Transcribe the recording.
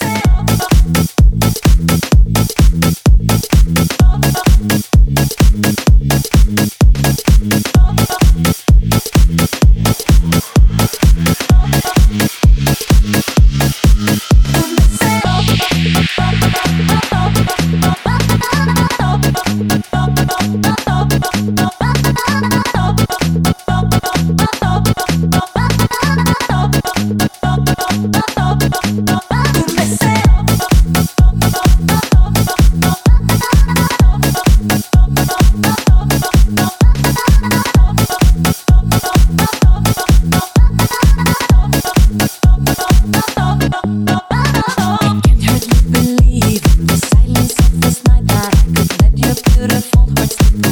Say beautiful hearts.